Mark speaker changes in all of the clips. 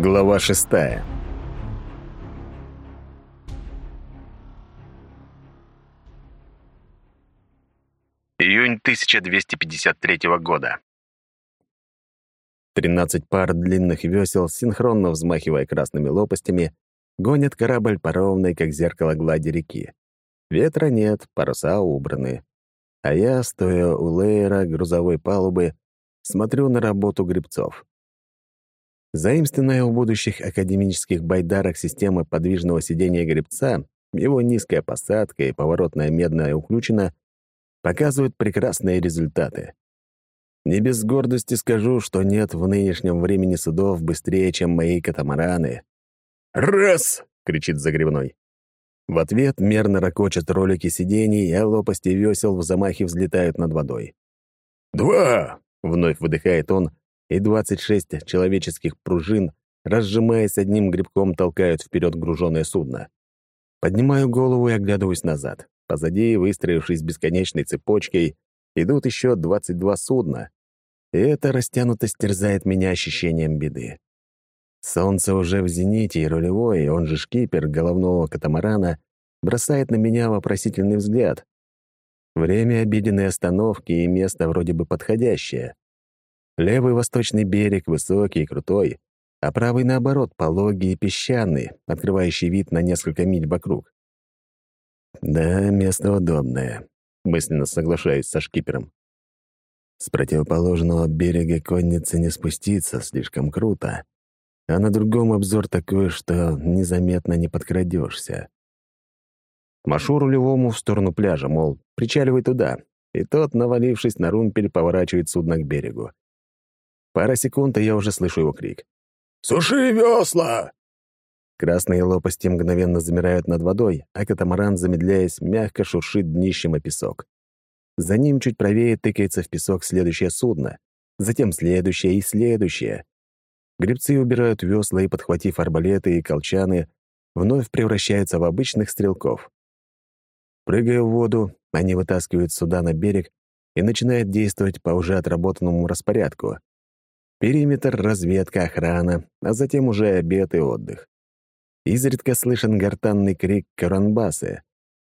Speaker 1: Глава шестая. Июнь 1253 года. Тринадцать пар длинных весел, синхронно взмахивая красными лопастями, гонят корабль по ровной, как зеркало глади реки. Ветра нет, паруса убраны. А я, стоя у лейера грузовой палубы, смотрю на работу гребцов. Заимственная у будущих академических байдарок система подвижного сидения гребца, его низкая посадка и поворотная медная уключена показывают прекрасные результаты. Не без гордости скажу, что нет в нынешнем времени судов быстрее, чем мои катамараны. «Раз!» — кричит загребной. В ответ мерно ракочат ролики сидений, а лопасти весел в замахе взлетают над водой. «Два!» — вновь выдыхает он, и 26 человеческих пружин, разжимаясь одним грибком, толкают вперед груженное судно. Поднимаю голову и оглядываюсь назад. Позади, выстроившись бесконечной цепочкой, идут еще 22 судна. И эта растянутость терзает меня ощущением беды. Солнце уже в зените, и рулевой, он же шкипер головного катамарана, бросает на меня вопросительный взгляд. Время обеденной остановки и место вроде бы подходящее. Левый восточный берег высокий и крутой, а правый, наоборот, пологий и песчаный, открывающий вид на несколько миль вокруг. Да, место удобное, мысленно соглашаюсь со шкипером. С противоположного берега конницы не спуститься, слишком круто, а на другом обзор такой, что незаметно не подкрадешься. Машу рулевому в сторону пляжа, мол, причаливай туда, и тот, навалившись на румпель, поворачивает судно к берегу. Пара секунд, и я уже слышу его крик. «Суши весла!» Красные лопасти мгновенно замирают над водой, а катамаран, замедляясь, мягко шуршит днищем о песок. За ним чуть правее тыкается в песок следующее судно, затем следующее и следующее. Гребцы убирают весла и, подхватив арбалеты и колчаны, вновь превращаются в обычных стрелков. Прыгая в воду, они вытаскивают суда на берег и начинают действовать по уже отработанному распорядку. Периметр, разведка, охрана, а затем уже обед и отдых. Изредка слышен гортанный крик Каранбасы.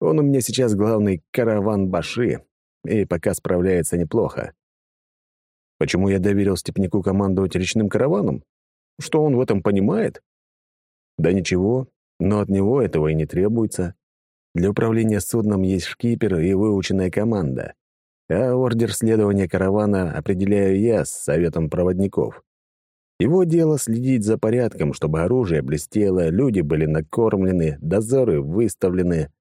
Speaker 1: Он у меня сейчас главный караван Баши, и пока справляется неплохо. Почему я доверил Степняку командовать речным караваном? Что он в этом понимает? Да ничего, но от него этого и не требуется. Для управления судном есть шкипер и выученная команда а ордер следования каравана определяю я с советом проводников. Его дело следить за порядком, чтобы оружие блестело, люди были накормлены, дозоры выставлены,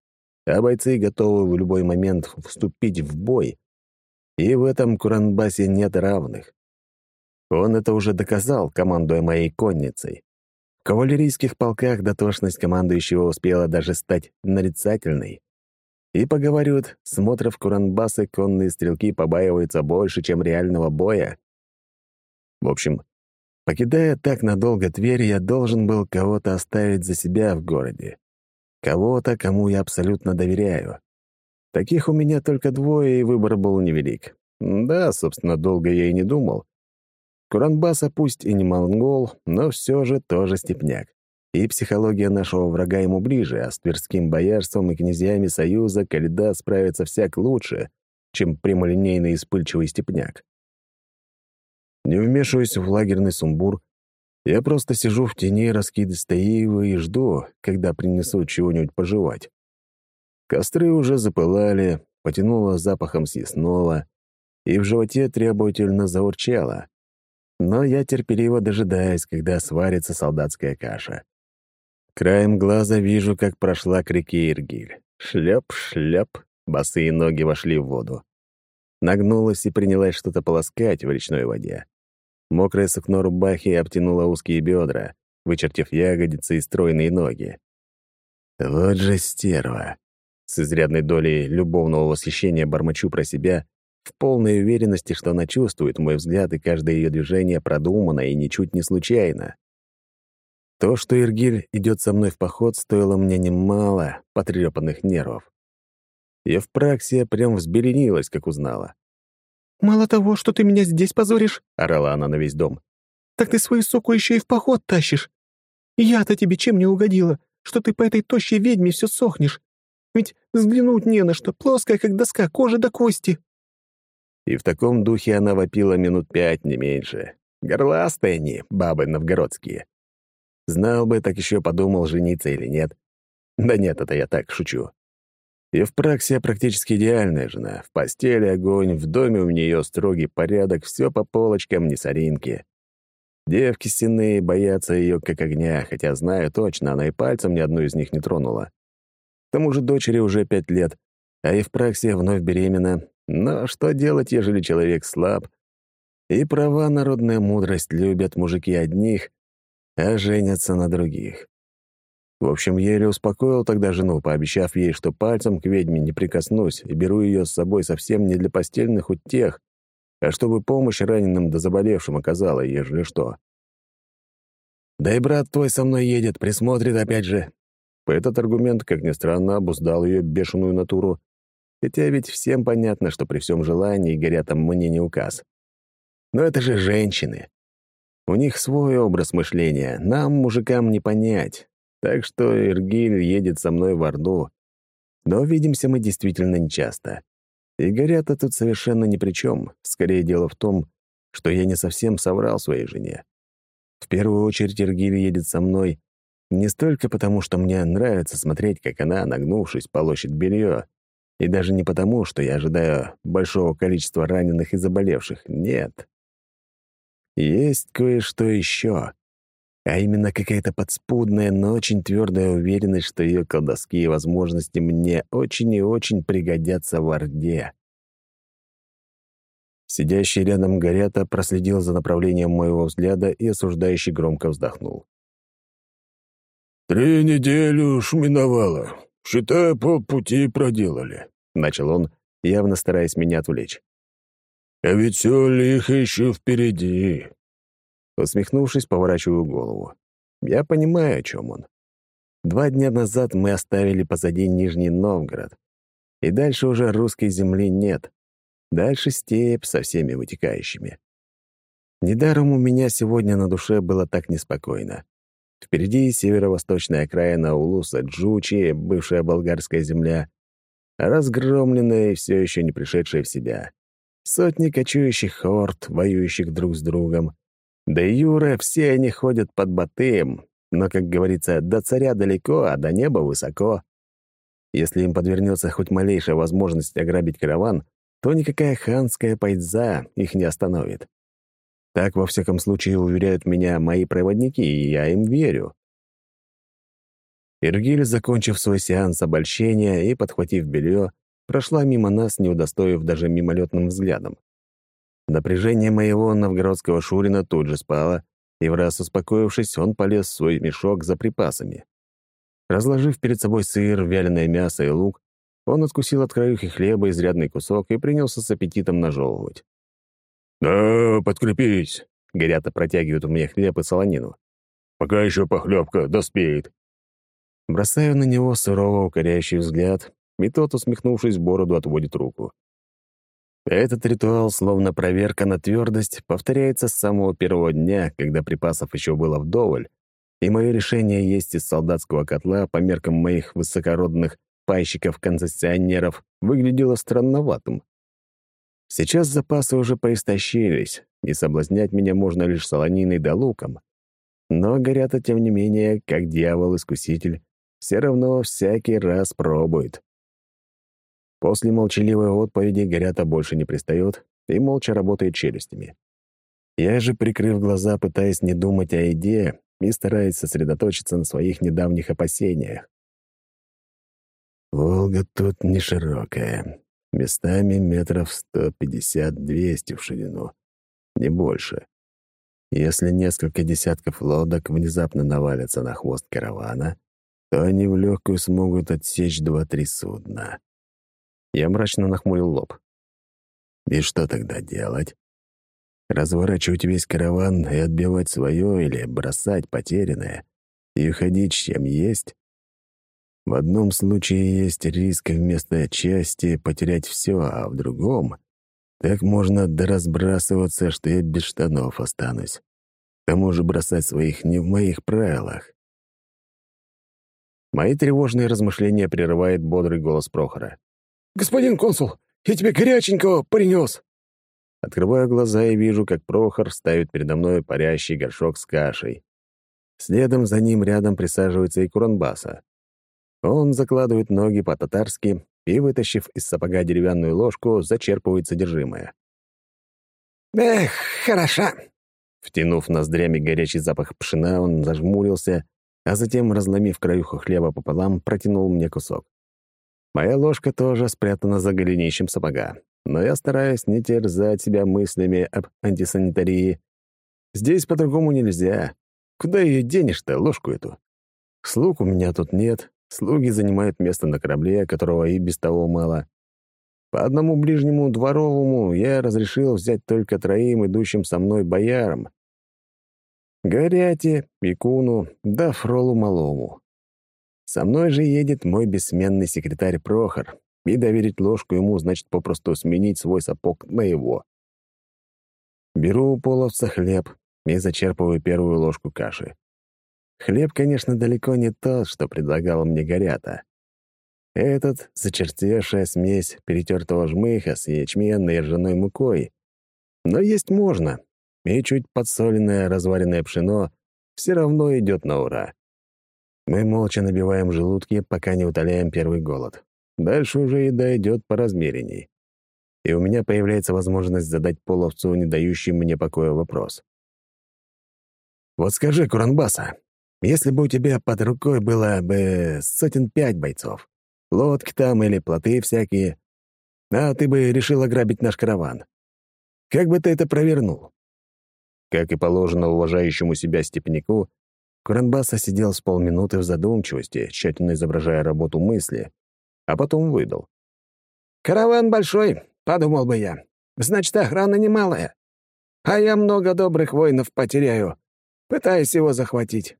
Speaker 1: а бойцы готовы в любой момент вступить в бой. И в этом Куранбасе нет равных. Он это уже доказал, командуя моей конницей. В кавалерийских полках дотошность командующего успела даже стать нарицательной. И, поговаривают, смотров Куранбасы конные стрелки побаиваются больше, чем реального боя. В общем, покидая так надолго Тверь, я должен был кого-то оставить за себя в городе. Кого-то, кому я абсолютно доверяю. Таких у меня только двое, и выбор был невелик. Да, собственно, долго я и не думал. Куранбаса пусть и не монгол, но все же тоже степняк и психология нашего врага ему ближе, а с Тверским боярством и князьями Союза Каледа справится всяк лучше, чем прямолинейный и вспыльчивый степняк. Не вмешиваясь в лагерный сумбур, я просто сижу в тени раскидистой ивы и жду, когда принесут чего-нибудь пожевать. Костры уже запылали, потянуло запахом съестного, и в животе требовательно заурчало. Но я терпеливо дожидаюсь, когда сварится солдатская каша. Краем глаза вижу, как прошла к реке Иргиль. Шлеп-шлеп, босые ноги вошли в воду. Нагнулась и принялась что-то полоскать в речной воде. Мокрое сукно рубахи обтянуло узкие бедра, вычертив ягодицы и стройные ноги. Вот же стерва. С изрядной долей любовного восхищения бормочу про себя, в полной уверенности, что она чувствует мой взгляд, и каждое ее движение продумано и ничуть не случайно. То, что Иргиль идет со мной в поход, стоило мне немало потрепанных нервов. И в праксе прям взбеленилась, как узнала.
Speaker 2: «Мало того, что ты меня здесь позоришь», —
Speaker 1: орала она на весь дом,
Speaker 2: «так ты свою суку еще и в поход тащишь. Я-то тебе чем не угодила, что ты по этой тощей ведьме все сохнешь? Ведь взглянуть не на что, плоская, как доска, кожа до кости».
Speaker 1: И в таком духе она вопила минут пять, не меньше. Горластые они, бабы новгородские. Знал бы, так еще подумал, жениться или нет. Да нет, это я так шучу. Евпраксия практически идеальная жена. В постели огонь, в доме у нее строгий порядок, все по полочкам, не соринки. Девки стенные боятся ее как огня, хотя знаю точно, она и пальцем ни одну из них не тронула. К тому же дочери уже пять лет, а Евпраксия вновь беременна. Но что делать, ежели человек слаб? И права народная мудрость любят мужики одних, а женятся на других. В общем, еле успокоил тогда жену, пообещав ей, что пальцем к ведьме не прикоснусь и беру ее с собой совсем не для постельных утех, а чтобы помощь раненым да заболевшим оказала, ежели что. «Да и брат твой со мной едет, присмотрит опять же». Этот аргумент, как ни странно, обуздал ее бешеную натуру, хотя ведь всем понятно, что при всем желании горятам мне не указ. Но это же женщины. У них свой образ мышления, нам, мужикам, не понять. Так что Иргиль едет со мной в Орду. Но видимся мы действительно нечасто. И Горята тут совершенно ни при чем. Скорее дело в том, что я не совсем соврал своей жене. В первую очередь Иргиль едет со мной не столько потому, что мне нравится смотреть, как она, нагнувшись, полощет белье, и даже не потому, что я ожидаю большого количества раненых и заболевших. Нет. Есть кое-что еще а именно какая-то подспудная, но очень твердая уверенность, что ее колдовские возможности мне очень и очень пригодятся в Орде. Сидящий рядом Горята проследил за направлением моего взгляда и осуждающий громко вздохнул.
Speaker 3: «Три недели уж миновало. Считай, полпути проделали», —
Speaker 1: начал он, явно стараясь меня отвлечь.
Speaker 3: «А ведь все лихо еще впереди.
Speaker 1: Усмехнувшись, поворачиваю голову. Я понимаю, о чем он. Два дня назад мы оставили позади Нижний Новгород, и дальше уже русской земли нет. Дальше степь со всеми вытекающими. Недаром у меня сегодня на душе было так неспокойно. Впереди северо-восточная окраина Улуса Джучи, бывшая болгарская земля, разгромленная и все еще не пришедшая в себя. Сотни кочующих хорд, воюющих друг с другом, да и Юра, все они ходят под Батыем, но, как говорится, до царя далеко, а до неба высоко. Если им подвернется хоть малейшая возможность ограбить караван, то никакая ханская пайдза их не остановит. Так, во всяком случае, уверяют меня мои проводники, и я им верю. Иргиль, закончив свой сеанс обольщения и подхватив белье, прошла мимо нас, не удостоив даже мимолетным взглядом. Напряжение моего новгородского Шурина тут же спало, и в раз успокоившись, он полез в свой мешок за припасами. Разложив перед собой сыр, вяленое мясо и лук, он откусил от краюхи хлеба изрядный кусок и принялся с аппетитом нажевывать.
Speaker 3: «Да, подкрепись!»
Speaker 1: — горято протягивают мне хлеб и солонину.
Speaker 3: «Пока еще похлебка доспеет».
Speaker 1: Бросаю на него сурово укоряющий взгляд, и тот, усмехнувшись в бороду, отводит руку. Этот ритуал, словно проверка на твердость, повторяется с самого первого дня, когда припасов еще было вдоволь, и мое решение есть из солдатского котла по меркам моих высокородных пайщиков-концессионеров выглядело странноватым. Сейчас запасы уже поистощились, и соблазнять меня можно лишь солониной да луком. Но горята, тем не менее, как дьявол-искуситель, все равно всякий раз пробует. После молчаливой отповеди Горята больше не пристает и молча работает челюстями. Я же, прикрыв глаза, пытаясь не думать о еде и стараясь сосредоточиться на своих недавних опасениях. Волга тут не широкая, местами метров 150-200 в ширину, не больше. Если несколько десятков лодок внезапно навалятся на хвост каравана, то они в легкую смогут отсечь два-три судна. Я мрачно нахмурил лоб. И что тогда делать? Разворачивать весь караван и отбивать свое или бросать потерянное и уходить чем есть? В одном случае есть риск вместо части потерять все, а в другом так можно доразбрасываться, что я без штанов останусь. К тому же бросать своих не в моих правилах. Мои тревожные размышления прерывает бодрый голос Прохора.
Speaker 3: «Господин консул, я тебе горяченького принес!»
Speaker 1: Открываю глаза и вижу, как Прохор ставит передо мной парящий горшок с кашей. Следом за ним рядом присаживается и Куранбаса. Он закладывает ноги по-татарски и, вытащив из сапога деревянную ложку, зачерпывает содержимое.
Speaker 2: «Эх, хороша!»
Speaker 1: Втянув ноздрями горячий запах пшена, он зажмурился, а затем, разломив краюху хлеба пополам, протянул мне кусок. Моя ложка тоже спрятана за голенищем сапога, но я стараюсь не терзать себя мыслями об антисанитарии. Здесь по-другому нельзя. Куда ее денешь-то, ложку эту? Слуг у меня тут нет, слуги занимают место на корабле, которого и без того мало. По одному ближнему дворовому я разрешил взять только троим идущим со мной боярам. Горяте, Якуну, да Фролу Малому. Со мной же едет мой бессменный секретарь Прохор, и доверить ложку ему значит попросту сменить свой сапог на его. Беру у половца хлеб и зачерпываю первую ложку каши. Хлеб, конечно, далеко не тот, что предлагал мне Горята. Этот — зачерстевшая смесь перетертого жмыха с ячменной и ржаной мукой. Но есть можно, и чуть подсоленное разваренное пшено все равно идет на ура. Мы молча набиваем желудки, пока не утоляем первый голод. Дальше уже еда идет по размеренней. И у меня появляется возможность задать половцу, не дающий мне покоя вопрос. «Вот скажи, Куранбаса, если бы у тебя под рукой было бы сотен пять бойцов, лодки там или плоты всякие, а ты бы решил ограбить наш караван, как бы ты это провернул?» Как и положено уважающему себя степняку, Куранбаса сидел с полминуты в задумчивости, тщательно изображая работу мысли, а потом выдал. «Караван большой, подумал бы я. Значит, охрана немалая. А я много добрых воинов потеряю, пытаясь его захватить».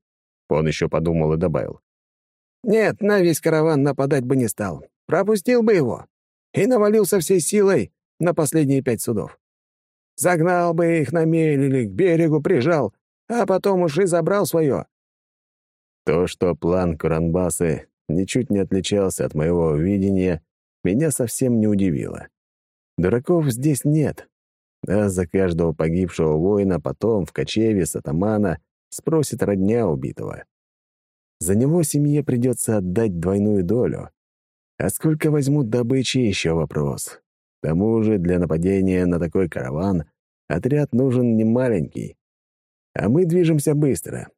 Speaker 1: Он еще подумал и добавил. «Нет, на весь караван нападать бы не стал. Пропустил бы его. И навалился всей силой на последние пять судов. Загнал бы их на мель или к берегу прижал, а потом уж и забрал свое. То, что план Куранбасы ничуть не отличался от моего видения, меня совсем не удивило. Дураков здесь нет. А за каждого погибшего воина потом в кочеве с атамана спросит родня убитого. За него семье придется отдать двойную долю. А сколько возьмут добычи — еще вопрос. К тому же для нападения на такой караван отряд нужен не маленький. А мы движемся быстро.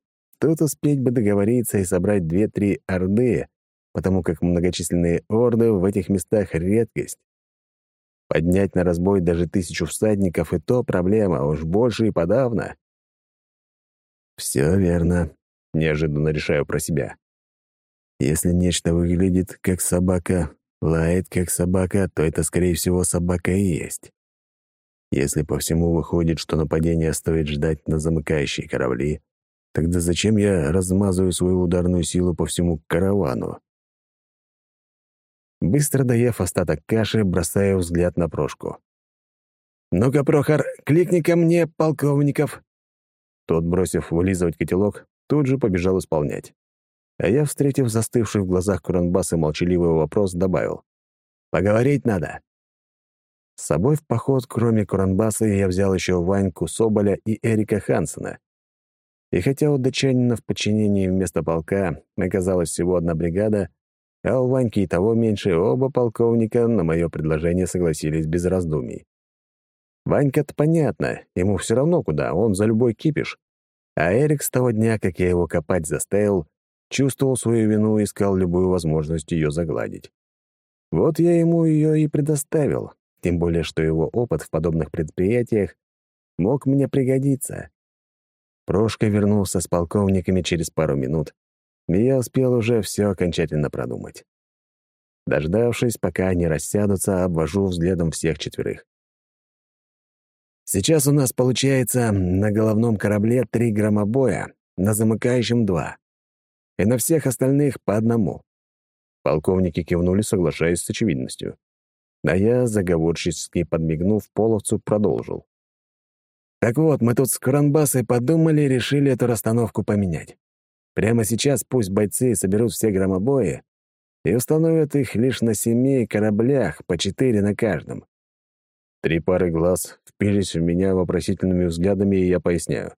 Speaker 1: Тут успеть бы договориться и собрать две-три орды, потому как многочисленные орды в этих местах — редкость. Поднять на разбой даже тысячу всадников — и то проблема, уж больше и подавно. Все верно, неожиданно решаю про себя. Если нечто выглядит как собака, лает как собака, то это, скорее всего, собака и есть. Если по всему выходит, что нападение стоит ждать на замыкающие корабли, тогда зачем я размазываю свою ударную силу по всему каравану? Быстро доев остаток каши, бросаю взгляд на Прошку. «Ну-ка, Прохор, кликни ко мне, полковников!» Тот, бросив вылизывать котелок, тут же побежал исполнять. А я, встретив застывший в глазах Куранбаса молчаливый вопрос, добавил. «Поговорить надо». С собой в поход, кроме Куранбаса, я взял еще Ваньку Соболя и Эрика Хансена. И хотя у датчанина в подчинении вместо полка оказалась всего одна бригада, а у Ваньки и того меньше, оба полковника на мое предложение согласились без раздумий. Ванька-то понятно, ему все равно куда, он за любой кипиш. А Эрик с того дня, как я его копать заставил, чувствовал свою вину и искал любую возможность ее загладить. Вот я ему ее и предоставил, тем более что его опыт в подобных предприятиях мог мне пригодиться. Прошка вернулся с полковниками через пару минут, и я успел уже все окончательно продумать. Дождавшись, пока они рассядутся, обвожу взглядом всех четверых. Сейчас у нас получается на головном корабле три громобоя, на замыкающем два и на всех остальных по одному. Полковники кивнули, соглашаясь с очевидностью. А я, заговорчески подмигнув половцу, продолжил. «Так вот, мы тут с Куранбасой подумали и решили эту расстановку поменять. Прямо сейчас пусть бойцы соберут все громобои и установят их лишь на семи кораблях, по четыре на каждом. Три пары глаз впились в меня вопросительными взглядами, и я поясняю.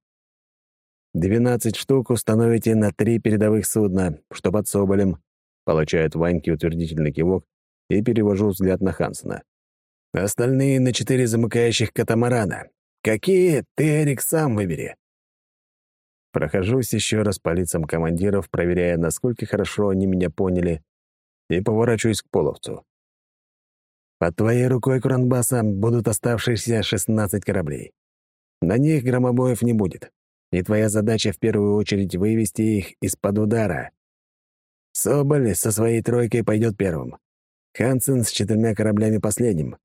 Speaker 1: «Двенадцать штук установите на три передовых судна, что под Соболем», получает Ваньки утвердительный кивок и перевожу взгляд на Хансена. «Остальные на четыре замыкающих катамарана. Какие, ты, Эрик, сам выбери». Прохожусь еще раз по лицам командиров, проверяя, насколько хорошо они меня поняли, и поворачиваюсь к половцу. Под твоей рукой, Кронбаса, будут оставшиеся 16 кораблей. На них громобоев не будет, и твоя задача в первую очередь вывести их из-под удара. Соболь со своей тройкой пойдет первым. Хансен с четырьмя кораблями последним.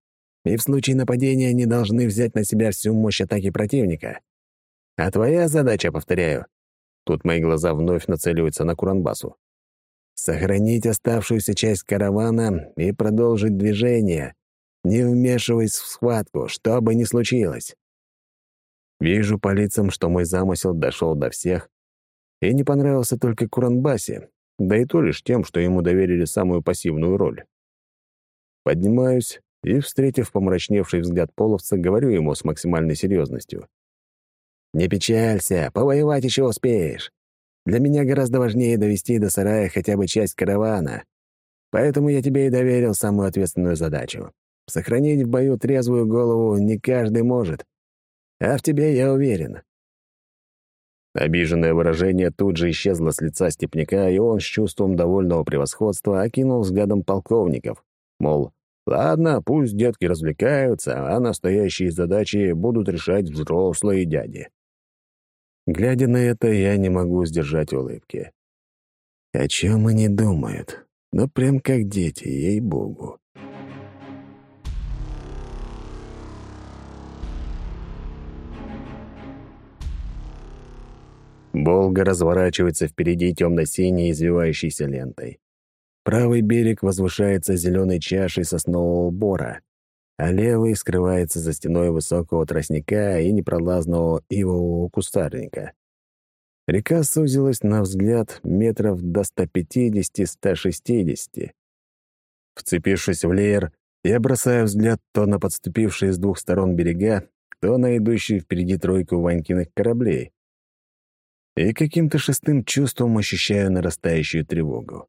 Speaker 1: И в случае нападения они должны взять на себя всю мощь атаки противника. А твоя задача, повторяю, тут мои глаза вновь нацеливаются на Куранбасу, сохранить оставшуюся часть каравана и продолжить движение, не вмешиваясь в схватку, что бы ни случилось. Вижу по лицам, что мой замысел дошел до всех и не понравился только Куранбасе, да и то лишь тем, что ему доверили самую пассивную роль. Поднимаюсь и, встретив помрачневший взгляд половца, говорю ему с максимальной серьезностью. «Не печалься, повоевать еще успеешь. Для меня гораздо важнее довести до сарая хотя бы часть каравана. Поэтому я тебе и доверил самую ответственную задачу. Сохранить в бою трезвую голову не каждый может. А в тебе я уверен». Обиженное выражение тут же исчезло с лица степняка, и он с чувством довольного превосходства окинул взглядом полковников. Мол, ладно, пусть детки развлекаются, а настоящие задачи будут решать взрослые дяди. Глядя на это, я не могу сдержать улыбки. О чем они думают? Ну, прям как дети, ей-богу. Волга разворачивается впереди темно-синей извивающейся лентой. Правый берег возвышается зеленой чашей соснового бора, а левый скрывается за стеной высокого тростника и непролазного ивового кустарника. Река сузилась на взгляд метров до 150-160. Вцепившись в леер, я бросаю взгляд то на подступившие с двух сторон берега, то на идущие впереди тройку Ванькиных кораблей. И каким-то шестым чувством ощущаю нарастающую тревогу.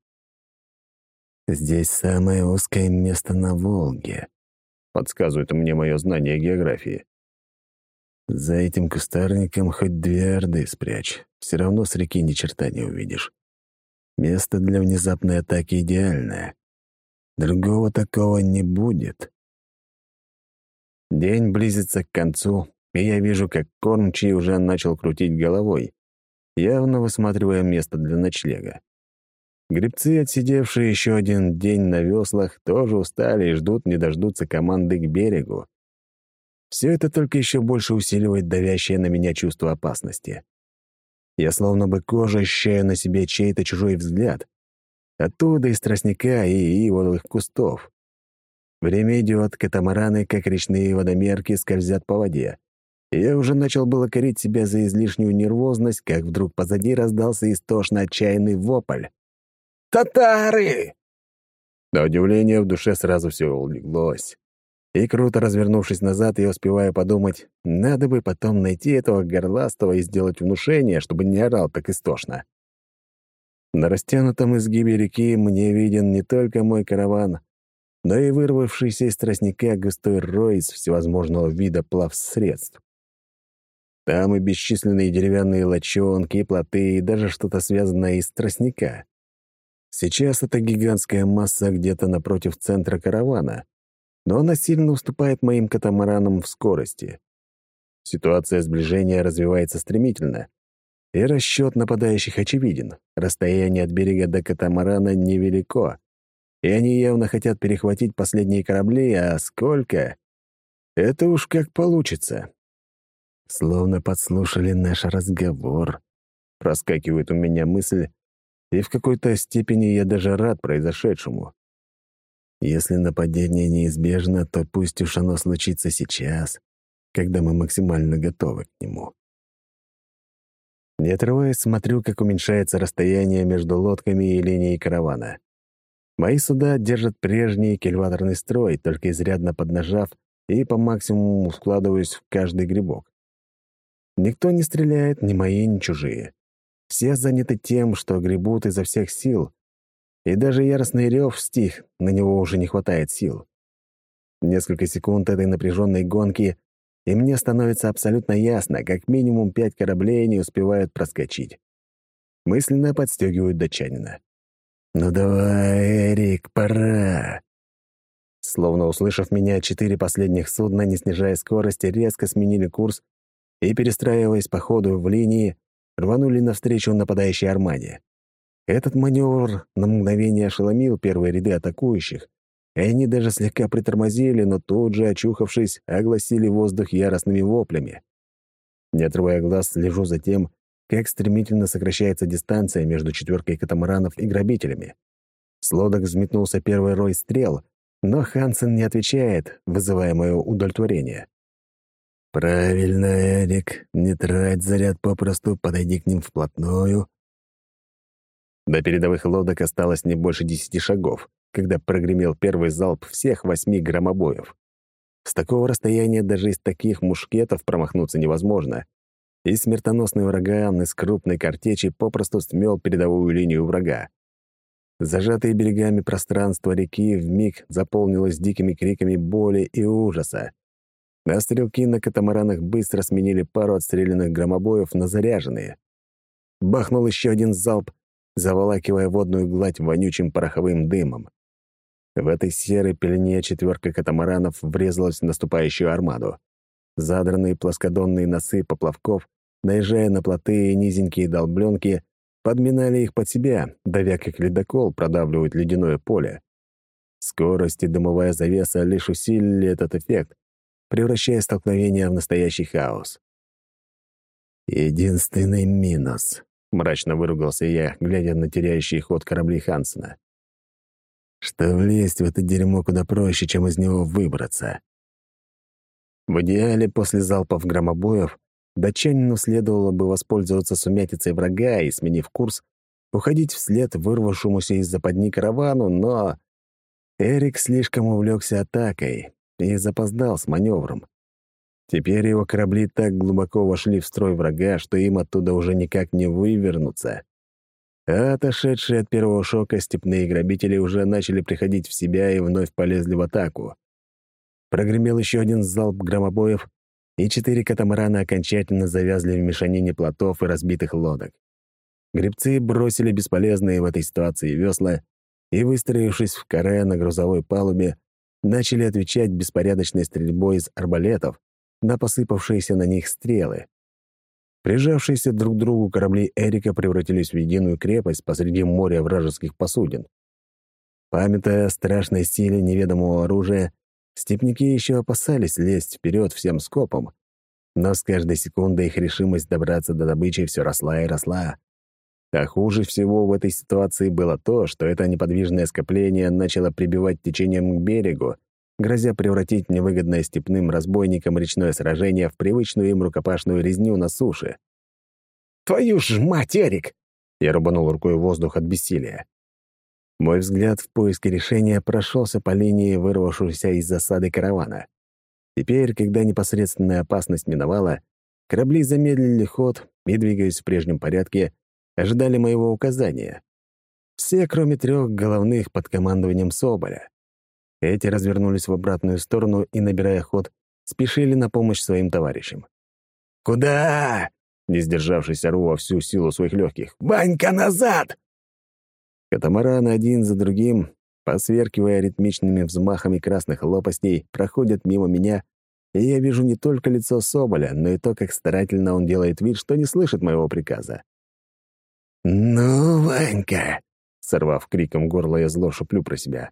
Speaker 1: Здесь самое узкое место на Волге подсказывает мне мое знание географии. За этим кустарником хоть две орды спрячь, все равно с реки ни черта не увидишь. Место для внезапной атаки идеальное. Другого такого не будет. День близится к концу, и я вижу, как кормчий уже начал крутить головой, явно высматривая место для ночлега. Гребцы, отсидевшие еще один день на веслах, тоже устали и ждут, не дождутся команды к берегу. Все это только еще больше усиливает давящее на меня чувство опасности. Я словно бы кожей ощущаю на себе чей-то чужой взгляд. Оттуда из тростника и иволовых кустов. Время идет, катамараны, как речные водомерки, скользят по воде. Я уже начал было корить себя за излишнюю нервозность, как вдруг позади раздался истошно отчаянный вопль. Татары!» На удивление в душе сразу все улеглось. И круто развернувшись назад, я успеваю подумать, надо бы потом найти этого горластого и сделать внушение, чтобы не орал так истошно. На растянутом изгибе реки мне виден не только мой караван, но и вырвавшийся из тростника густой рой из всевозможного вида плавсредств. Там и бесчисленные деревянные лочонки, плоты, и даже что-то связанное из тростника. Сейчас это гигантская масса где-то напротив центра каравана, но она сильно уступает моим катамаранам в скорости. Ситуация сближения развивается стремительно, и расчет нападающих очевиден. Расстояние от берега до катамарана невелико, и они явно хотят перехватить последние корабли, а сколько? Это уж как получится. Словно подслушали наш разговор. Проскакивает у меня мысль, и в какой-то степени я даже рад произошедшему. Если нападение неизбежно, то пусть уж оно случится сейчас, когда мы максимально готовы к нему. Не отрываясь, смотрю, как уменьшается расстояние между лодками и линией каравана. Мои суда держат прежний кильваторный строй, только изрядно поднажав и по максимуму складываюсь в каждый грибок. Никто не стреляет, ни мои, ни чужие. Все заняты тем, что гребут изо всех сил, и даже яростный рев стих, на него уже не хватает сил. Несколько секунд этой напряженной гонки, и мне становится абсолютно ясно, как минимум пять кораблей не успевают проскочить. Мысленно подстегивают датчанина. «Ну давай, Эрик, пора!» Словно услышав меня, четыре последних судна, не снижая скорости, резко сменили курс и, перестраиваясь по ходу в линии, рванули навстречу нападающей армаде. Этот маневр на мгновение ошеломил первые ряды атакующих, и они даже слегка притормозили, но тут же, очухавшись, огласили воздух яростными воплями. Не отрывая глаз, слежу за тем, как стремительно сокращается дистанция между четверкой катамаранов и грабителями. С лодок взметнулся первый рой стрел, но Хансен не отвечает, вызывая мое удовлетворение. «Правильно, Эрик, не трать заряд попросту, подойди к ним вплотную». До передовых лодок осталось не больше десяти шагов, когда прогремел первый залп всех восьми громобоев. С такого расстояния даже из таких мушкетов промахнуться невозможно, и смертоносный ураган из крупной картечи попросту смел передовую линию врага. Зажатые берегами пространство реки вмиг заполнилось дикими криками боли и ужаса. А стрелки на катамаранах быстро сменили пару отстрелянных громобоев на заряженные. Бахнул еще один залп, заволакивая водную гладь вонючим пороховым дымом. В этой серой пелене четверка катамаранов врезалась в наступающую армаду. Задранные плоскодонные носы поплавков, наезжая на плоты и низенькие долбленки, подминали их под себя, давя как ледокол продавливает ледяное поле. Скорость и дымовая завеса лишь усилили этот эффект, превращая столкновение в настоящий хаос. «Единственный минус», — мрачно выругался я, глядя на теряющий ход корабли Хансена, «что влезть в это дерьмо куда проще, чем из него выбраться». В идеале после залпов громобоев датчанину следовало бы воспользоваться сумятицей врага и, сменив курс, уходить вслед вырвавшемуся из западни каравану, но Эрик слишком увлекся атакой и запоздал с маневром. Теперь его корабли так глубоко вошли в строй врага, что им оттуда уже никак не вывернуться. А отошедшие от первого шока степные грабители уже начали приходить в себя и вновь полезли в атаку. Прогремел еще один залп громобоев, и четыре катамарана окончательно завязли в мешанине плотов и разбитых лодок. Гребцы бросили бесполезные в этой ситуации весла и, выстроившись в каре на грузовой палубе, начали отвечать беспорядочной стрельбой из арбалетов на посыпавшиеся на них стрелы. Прижавшиеся друг к другу корабли Эрика превратились в единую крепость посреди моря вражеских посудин. Памятая о страшной силе неведомого оружия, Степники еще опасались лезть вперед всем скопом, но с каждой секундой их решимость добраться до добычи все росла и росла. А хуже всего в этой ситуации было то, что это неподвижное скопление начало прибивать течением к берегу, грозя превратить невыгодное степным разбойникам речное сражение в привычную им рукопашную резню на суше. «Твою ж мать, Эрик!» Я рубанул рукой воздух от бессилия. Мой взгляд в поиске решения прошелся по линии вырвавшегося из засады каравана. Теперь, когда непосредственная опасность миновала, корабли замедлили ход и, двигаясь в прежнем порядке, ожидали моего указания. Все, кроме трех головных под командованием Соболя. Эти развернулись в обратную сторону и, набирая ход, спешили на помощь своим товарищам. «Куда?» — не сдержавшись, ору во всю силу своих легких. «Банька, назад!» Катамараны один за другим, посверкивая ритмичными взмахами красных лопастей, проходят мимо меня, и я вижу не только лицо Соболя, но и то, как старательно он делает вид, что не слышит моего приказа. «Ну, Ванька!» — сорвав криком горло, я зло шуплю про себя.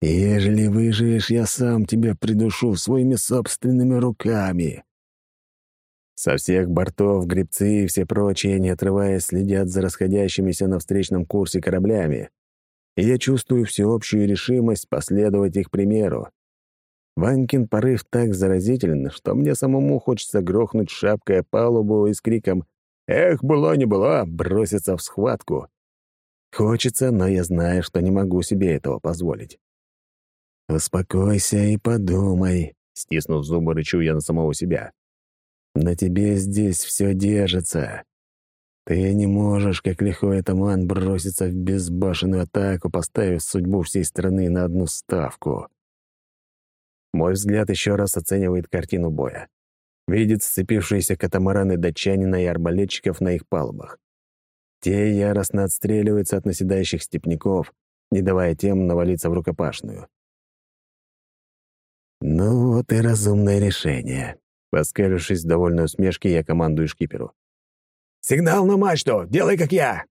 Speaker 1: «Ежели выживешь, я сам тебя придушу своими собственными руками!» Со всех бортов гребцы и все прочие, не отрываясь, следят за расходящимися на встречном курсе кораблями. И я чувствую всеобщую решимость последовать их примеру. Ванькин порыв так заразителен, что мне самому хочется грохнуть шапкой о палубу и с криком Эх, была не была, броситься в схватку. Хочется, но я знаю, что не могу себе этого позволить. «Успокойся и подумай», — стиснув зубы, рычу я на самого себя. «На тебе здесь все держится. Ты не можешь, как лихой атаман, броситься в безбашенную атаку, поставив судьбу всей страны на одну ставку». Мой взгляд еще раз оценивает картину боя. Видит сцепившиеся катамараны датчанина и арбалетчиков на их палубах. Те яростно отстреливаются от наседающих степняков, не давая тем навалиться в рукопашную. «Ну вот и разумное решение». Поскалившись в довольной усмешке, я командую шкиперу. «Сигнал на мачту! Делай, как я!»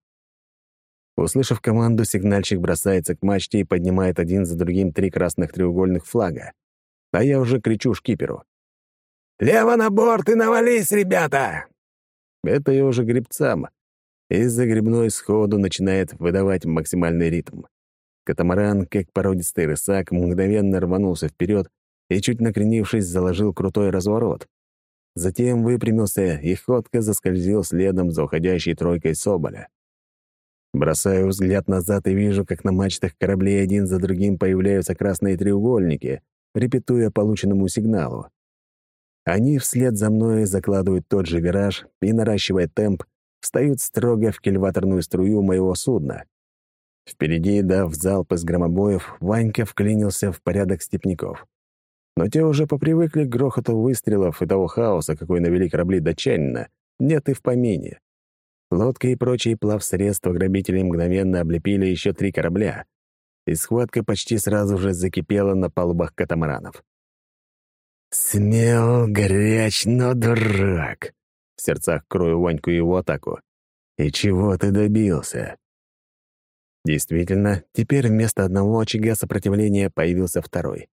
Speaker 1: Услышав команду, сигнальщик бросается к мачте и поднимает один за другим три красных треугольных флага. А я уже кричу шкиперу. «Лево на борт и навались, ребята!» Это я уже гребцам. Из-за грибной сходу начинает выдавать максимальный ритм. Катамаран, как породистый рысак, мгновенно рванулся вперед и, чуть накренившись, заложил крутой разворот. Затем выпрямился и ходко заскользил следом за уходящей тройкой Соболя. Бросаю взгляд назад и вижу, как на мачтах кораблей один за другим появляются красные треугольники, репетуя полученному сигналу. Они вслед за мной закладывают тот же вираж и, наращивая темп, встают строго в кильваторную струю моего судна. Впереди, дав залп из громобоев, Ванька вклинился в порядок степняков. Но те уже попривыкли к грохоту выстрелов и того хаоса, какой навели корабли датчанина, нет и в помине. Лодка и прочие плавсредства грабителей мгновенно облепили еще три корабля, и схватка почти сразу же закипела на палубах катамаранов. «Смел, горяч, но дурак!» В сердцах крою Ваньку его атаку. «И чего ты добился?» Действительно, теперь вместо одного очага сопротивления появился второй.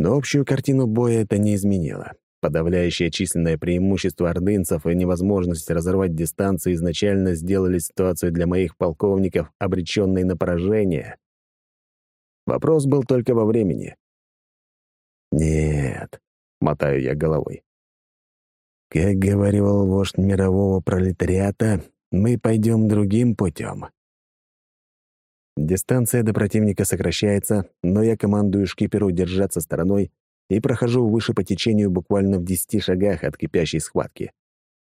Speaker 1: Но общую картину боя это не изменило. Подавляющее численное преимущество ордынцев и невозможность разорвать дистанцию изначально сделали ситуацию для моих полковников обреченной на поражение. Вопрос был только во времени. «Нет», — мотаю я головой. «Как говорил вождь мирового пролетариата, мы пойдем другим путем. Дистанция до противника сокращается, но я командую шкиперу держаться стороной и прохожу выше по течению буквально в десяти шагах от кипящей схватки.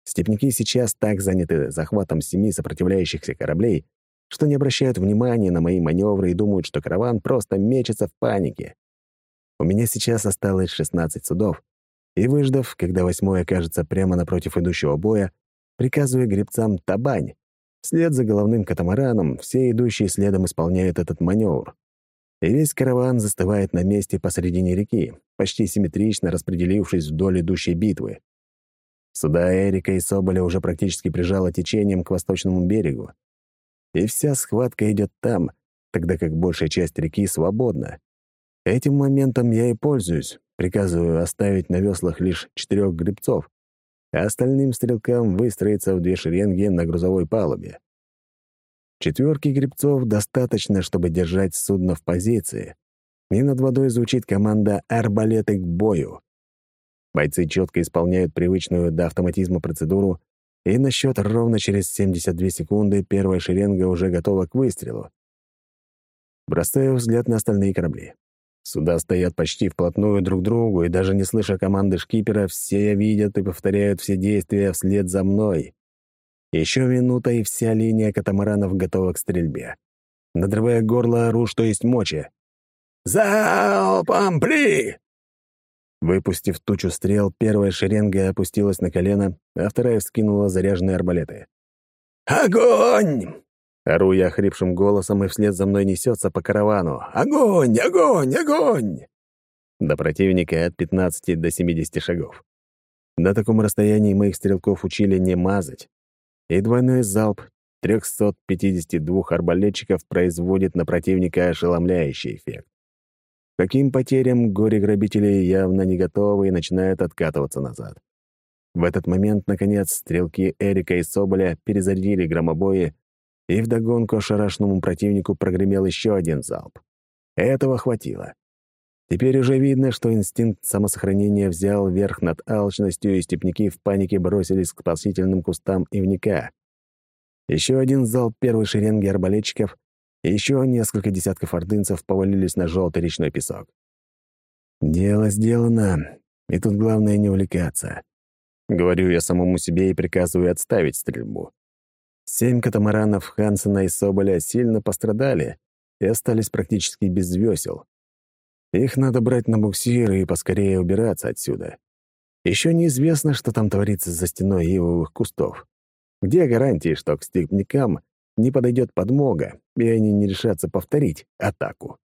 Speaker 1: Степники сейчас так заняты захватом семи сопротивляющихся кораблей, что не обращают внимания на мои маневры и думают, что караван просто мечется в панике. У меня сейчас осталось 16 судов, и выждав, когда восьмой окажется прямо напротив идущего боя, приказываю гребцам «Табань», Вслед за головным катамараном все идущие следом исполняют этот маневр. И весь караван застывает на месте посредине реки, почти симметрично распределившись вдоль идущей битвы. Суда Эрика и Соболя уже практически прижало течением к восточному берегу. И вся схватка идет там, тогда как большая часть реки свободна. Этим моментом я и пользуюсь, приказываю оставить на веслах лишь четырех гребцов, а остальным стрелкам выстроиться в две шеренги на грузовой палубе. Четверки гребцов достаточно, чтобы держать судно в позиции, и над водой звучит команда «Арбалеты к бою». Бойцы четко исполняют привычную до автоматизма процедуру, и на счет ровно через 72 секунды первая шеренга уже готова к выстрелу. Бросаю взгляд на остальные корабли. Суда стоят почти вплотную друг к другу, и даже не слыша команды шкипера, все видят и повторяют все действия вслед за мной. Еще минута, и вся линия катамаранов готова к стрельбе. Надрывая горло, ору, что есть мочи. «Залпом пли!» Выпустив тучу стрел, первая шеренга опустилась на колено, а вторая вскинула заряженные арбалеты. «Огонь!» Ору я хрипшим голосом, и вслед за мной несется по каравану. «Огонь! Огонь! Огонь!» До противника от 15 до 70 шагов. На таком расстоянии моих стрелков учили не мазать. И двойной залп 352 арбалетчиков производит на противника ошеломляющий эффект. Каким потерям горе-грабители явно не готовы и начинают откатываться назад. В этот момент, наконец, стрелки Эрика и Соболя перезарядили громобои и вдогонку ошарашенному противнику прогремел еще один залп. Этого хватило. Теперь уже видно, что инстинкт самосохранения взял верх над алчностью, и степняки в панике бросились к спасительным кустам ивника. Еще один зал первой шеренги арбалетчиков, и еще несколько десятков ордынцев повалились на желтый речной песок. «Дело сделано, и тут главное не увлекаться», — говорю я самому себе и приказываю отставить стрельбу. Семь катамаранов Хансена и Соболя сильно пострадали и остались практически без весел. Их надо брать на буксиры и поскорее убираться отсюда. Еще неизвестно, что там творится за стеной ивовых кустов. Где гарантии, что к степнякам не подойдет подмога, и они не решатся повторить атаку?